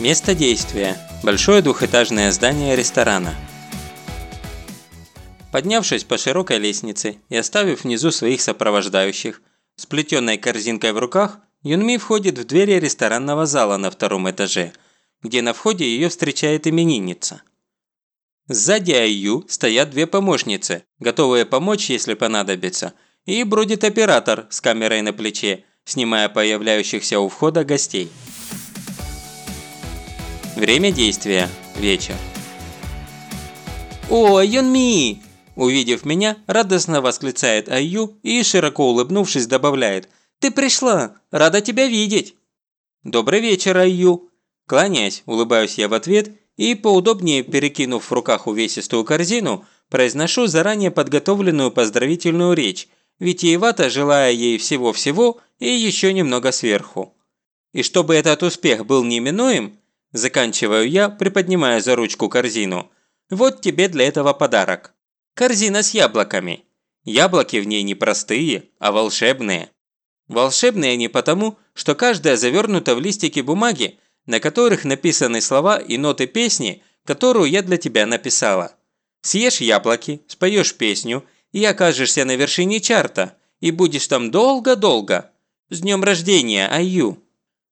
Место действия – большое двухэтажное здание ресторана. Поднявшись по широкой лестнице и оставив внизу своих сопровождающих, с плетеной корзинкой в руках, Юнми входит в двери ресторанного зала на втором этаже, где на входе ее встречает именинница. Сзади Айю стоят две помощницы, готовые помочь, если понадобится, и бродит оператор с камерой на плече, снимая появляющихся у входа гостей. Время действия – вечер. «О, Юнми!» Увидев меня, радостно восклицает Айю и, широко улыбнувшись, добавляет «Ты пришла! Рада тебя видеть!» «Добрый вечер, Айю!» Кланяясь, улыбаюсь я в ответ и, поудобнее перекинув в руках увесистую корзину, произношу заранее подготовленную поздравительную речь, витиевато желая ей всего-всего и еще немного сверху. И чтобы этот успех был неминуем, заканчиваю я, приподнимая за ручку корзину, вот тебе для этого подарок. Корзина с яблоками. Яблоки в ней не простые, а волшебные. Волшебные они потому, что каждая завернута в листики бумаги, на которых написаны слова и ноты песни, которую я для тебя написала. Съешь яблоки, споешь песню и окажешься на вершине чарта, и будешь там долго-долго. С днем рождения, Аю!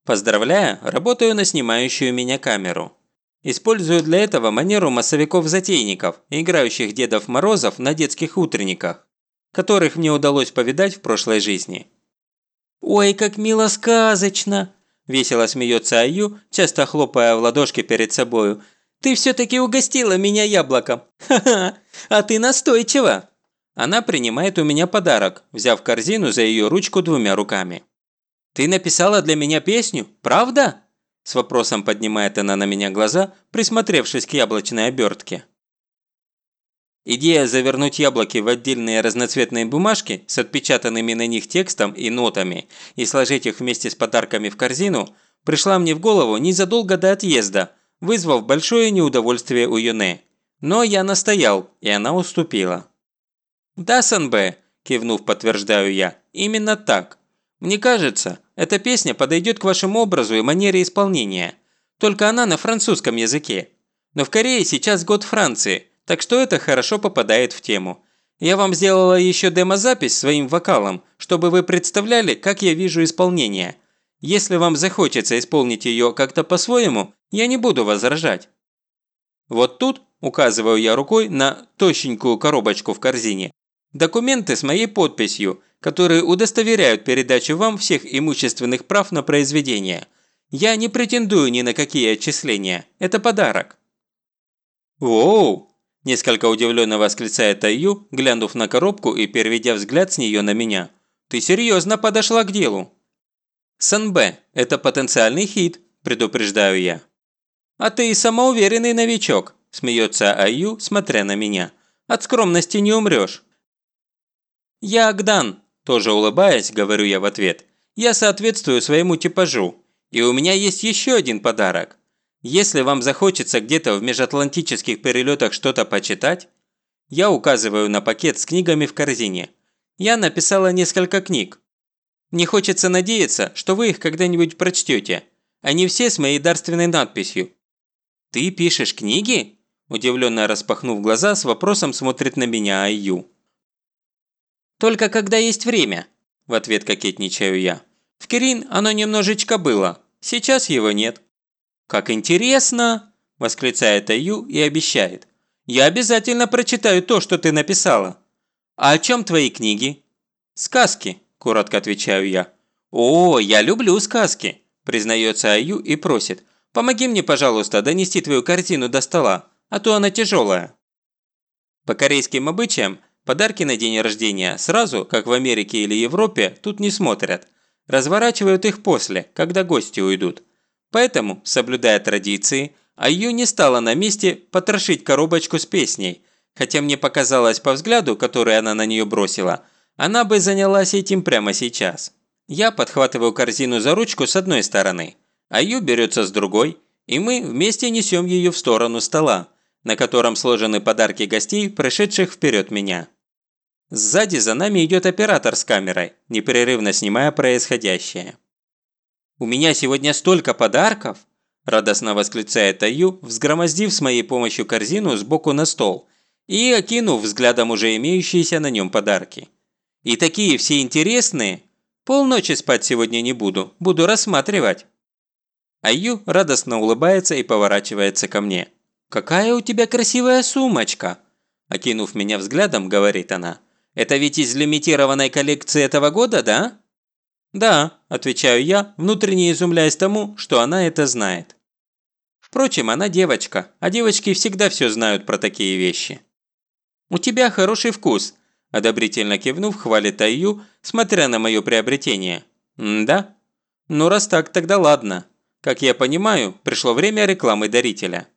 Поздравляю, работаю на снимающую меня камеру. Использую для этого манеру массовиков-затейников, играющих Дедов Морозов на детских утренниках, которых мне удалось повидать в прошлой жизни. «Ой, как мило сказочно!» – весело смеется Аю, часто хлопая в ладошки перед собою. «Ты все-таки угостила меня яблоком! Ха-ха! А ты настойчива!» Она принимает у меня подарок, взяв корзину за ее ручку двумя руками. «Ты написала для меня песню, правда?» С вопросом поднимает она на меня глаза, присмотревшись к яблочной обертке. Идея завернуть яблоки в отдельные разноцветные бумажки с отпечатанными на них текстом и нотами и сложить их вместе с подарками в корзину пришла мне в голову незадолго до отъезда, вызвав большое неудовольствие у Юне. Но я настоял, и она уступила. «Да, Санбэ», – кивнув, подтверждаю я, – «именно так. Мне кажется, эта песня подойдет к вашему образу и манере исполнения. Только она на французском языке. Но в Корее сейчас год Франции, так что это хорошо попадает в тему. Я вам сделала еще демозапись своим вокалом, чтобы вы представляли, как я вижу исполнение. Если вам захочется исполнить ее как-то по-своему, я не буду возражать. Вот тут, указываю я рукой на тощенькую коробочку в корзине, документы с моей подписью – которые удостоверяют передачу вам всех имущественных прав на произведение. Я не претендую ни на какие отчисления. Это подарок». «Воу!» – несколько удивленно восклицает Айю, глянув на коробку и переведя взгляд с нее на меня. «Ты серьезно подошла к делу?» «Санбэ, это потенциальный хит», – предупреждаю я. «А ты и самоуверенный новичок», – смеется Айю, смотря на меня. «От скромности не умрешь». «Я Агдан», тоже улыбаясь, говорю я в ответ. Я соответствую своему типажу. И у меня есть еще один подарок. Если вам захочется где-то в межатлантических перелетах что-то почитать, я указываю на пакет с книгами в корзине. Я написала несколько книг. Мне хочется надеяться, что вы их когда-нибудь прочтете. Они все с моей дарственной надписью. «Ты пишешь книги?» Удивленно распахнув глаза, с вопросом смотрит на меня Айю. Только когда есть время», – в ответ кокетничаю я. «В Кирин оно немножечко было, сейчас его нет». «Как интересно!» – восклицает Аю и обещает. «Я обязательно прочитаю то, что ты написала». «А о чем твои книги?» «Сказки», – коротко отвечаю я. «О, я люблю сказки», – признается Аю и просит. «Помоги мне, пожалуйста, донести твою картину до стола, а то она тяжелая». По корейским обычаям Подарки на день рождения сразу, как в Америке или Европе, тут не смотрят. Разворачивают их после, когда гости уйдут. Поэтому, соблюдая традиции, Аю не стала на месте потрошить коробочку с песней, хотя мне показалось по взгляду, который она на нее бросила, она бы занялась этим прямо сейчас. Я подхватываю корзину за ручку с одной стороны, Аю берется с другой, и мы вместе несем ее в сторону стола, на котором сложены подарки гостей, пришедших вперед меня. Сзади за нами идет оператор с камерой, непрерывно снимая происходящее. «У меня сегодня столько подарков!» – радостно восклицает Аю, взгромоздив с моей помощью корзину сбоку на стол и окинув взглядом уже имеющиеся на нем подарки. «И такие все интересные! Полночи спать сегодня не буду, буду рассматривать!» Аю радостно улыбается и поворачивается ко мне. «Какая у тебя красивая сумочка!» Окинув меня взглядом, говорит она. «Это ведь из лимитированной коллекции этого года, да?» «Да», – отвечаю я, внутренне изумляясь тому, что она это знает. Впрочем, она девочка, а девочки всегда все знают про такие вещи. «У тебя хороший вкус», – одобрительно кивнув, хвалит Айю, смотря на мое приобретение. «Да? Ну раз так, тогда ладно. Как я понимаю, пришло время рекламы дарителя».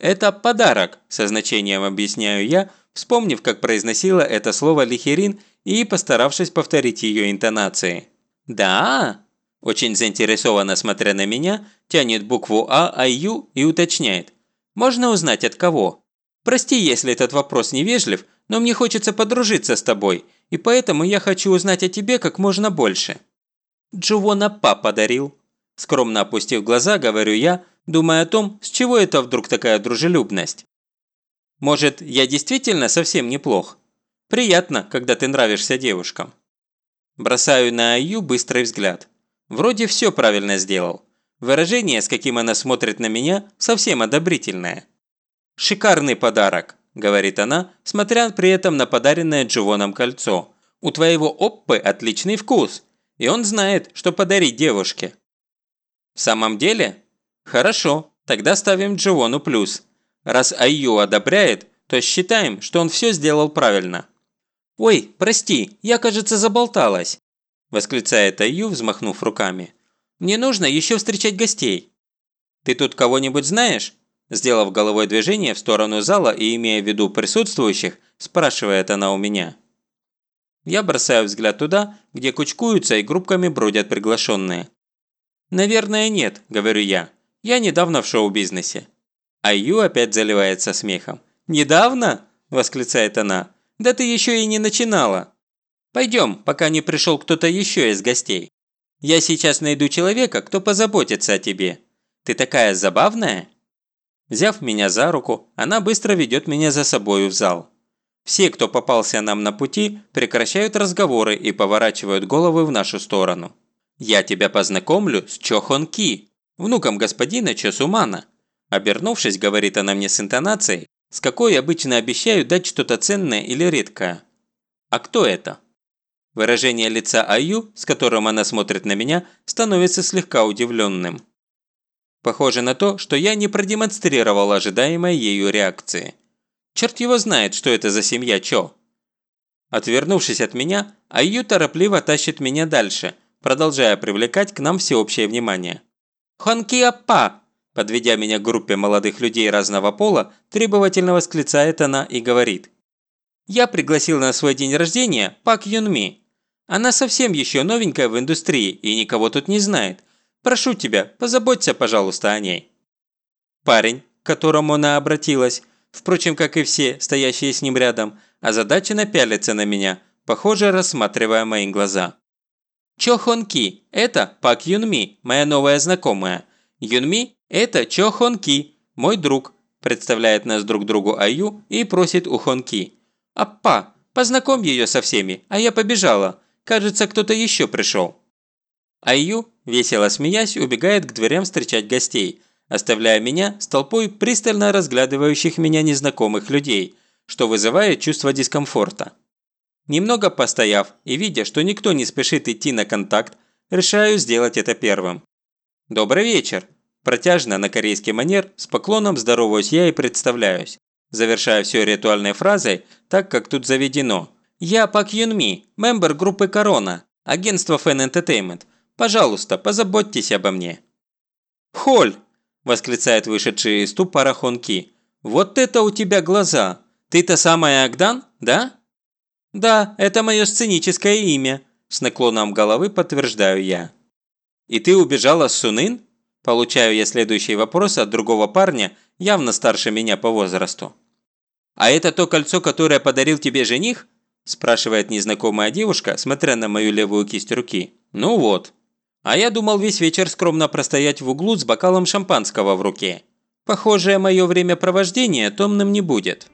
«Это подарок», – со значением объясняю я, вспомнив, как произносила это слово Лихерин и постаравшись повторить ее интонации. «Да?» Очень заинтересованно смотря на меня, тянет букву А, Аю и уточняет. «Можно узнать от кого?» «Прости, если этот вопрос невежлив, но мне хочется подружиться с тобой, и поэтому я хочу узнать о тебе как можно больше». «Джувона Па подарил». Скромно опустив глаза, говорю я, думая о том, с чего это вдруг такая дружелюбность. «Может, я действительно совсем неплох? Приятно, когда ты нравишься девушкам». Бросаю на Аю быстрый взгляд. Вроде все правильно сделал. Выражение, с каким она смотрит на меня, совсем одобрительное. «Шикарный подарок», – говорит она, смотря при этом на подаренное Дживоном кольцо. «У твоего Оппы отличный вкус, и он знает, что подарить девушке». «В самом деле? Хорошо, тогда ставим Дживону плюс. Раз Айю одобряет, то считаем, что он все сделал правильно». «Ой, прости, я, кажется, заболталась», – восклицает Аю, взмахнув руками. «Мне нужно еще встречать гостей». «Ты тут кого-нибудь знаешь?» Сделав головой движение в сторону зала и имея в виду присутствующих, спрашивает она у меня. Я бросаю взгляд туда, где кучкуются и группками бродят приглашенные. «Наверное, нет», – говорю я. «Я недавно в шоу-бизнесе». Аю опять заливается смехом. «Недавно?» – восклицает она. Да ты еще и не начинала. Пойдем, пока не пришел кто-то еще из гостей. Я сейчас найду человека, кто позаботится о тебе. Ты такая забавная». Взяв меня за руку, она быстро ведет меня за собою в зал. Все, кто попался нам на пути, прекращают разговоры и поворачивают головы в нашу сторону. «Я тебя познакомлю с Чохон Ки, внуком господина Чосумана», обернувшись, говорит она мне с интонацией, с какой обычно обещают дать что-то ценное или редкое. А кто это? Выражение лица Аю, с которым она смотрит на меня, становится слегка удивленным. Похоже на то, что я не продемонстрировал ожидаемой ею реакции. Черт его знает, что это за семья Чо. Отвернувшись от меня, Аю торопливо тащит меня дальше, продолжая привлекать к нам всеобщее внимание. «Хонки Аппа!» Подведя меня к группе молодых людей разного пола, требовательно восклицает она и говорит. «Я пригласил на свой день рождения Пак Юн Ми. Она совсем еще новенькая в индустрии и никого тут не знает. Прошу тебя, позаботься, пожалуйста, о ней». Парень, к которому она обратилась, впрочем, как и все, стоящие с ним рядом, озадаченно пялится на меня, похоже, рассматривая мои глаза. Чо Хон Ки, это Пак Юн Ми, моя новая знакомая. Юн Ми «Это Чо Хон Ки, мой друг», – представляет нас друг другу Аю и просит у Хон Ки. «Аппа, познакомь ее со всеми, а я побежала. Кажется, кто-то еще пришел». Аю, весело смеясь, убегает к дверям встречать гостей, оставляя меня с толпой пристально разглядывающих меня незнакомых людей, что вызывает чувство дискомфорта. Немного постояв и видя, что никто не спешит идти на контакт, решаю сделать это первым. «Добрый вечер!» Протяжно на корейский манер с поклоном здороваюсь я и представляюсь, завершая все ритуальной фразой, так как тут заведено. «Я Пак Юн Ми, мембер группы Корона, агентство Fan Entertainment. Пожалуйста, позаботьтесь обо мне». «Холь!» – восклицает вышедший из ступора Хонки. «Вот это у тебя глаза! Ты-то самая Агдан, да?» «Да, это мое сценическое имя», – с наклоном головы подтверждаю я. «И ты убежала с Сунын?» Получаю я следующий вопрос от другого парня, явно старше меня по возрасту. «А это то кольцо, которое подарил тебе жених?» – спрашивает незнакомая девушка, смотря на мою левую кисть руки. «Ну вот». А я думал весь вечер скромно простоять в углу с бокалом шампанского в руке. Похоже, мое времяпровождение томным не будет.